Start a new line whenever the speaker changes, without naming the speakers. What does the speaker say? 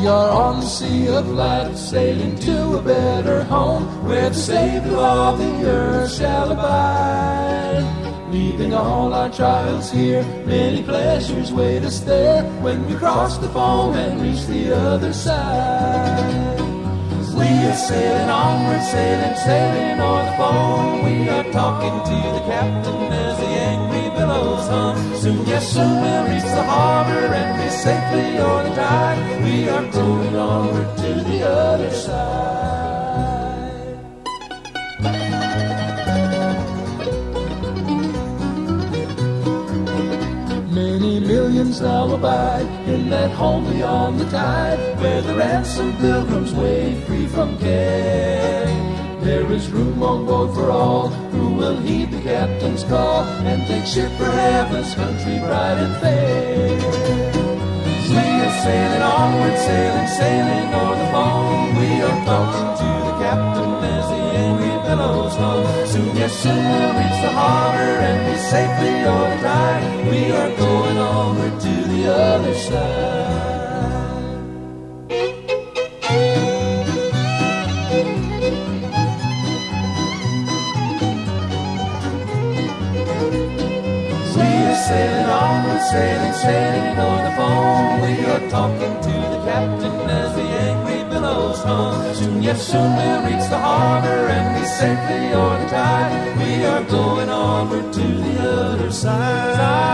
We are on the sea of light, sailing to a better home, where the Savior of the earth shall abide. Leaving all our trials here, many pleasures wait us there when we cross the foam and reach the other side. We are sailing onward, sailing, sailing o'er the foam. We are talking to the captain as the angry billows hum. Soon, yes, soon we'll reach the harbor floating onward to the other side. Many millions now abide in that home beyond the tide, where the ransomed pilgrims wave free from care. There is room on board for all who will heed the captain's call and take ship for heaven's country bright and fair. See you sailing sailing o'er the foam. We are talking to the captain as the angry billows roll. Soon, yes, soon we'll reach the harbor and be safely on the tide. We are going over to the other side. Sailing on, sailing, sailing on the phone. We are talking to ocean, soon we'll reach the harbor and be safely on the tide. We are going onward to the other side.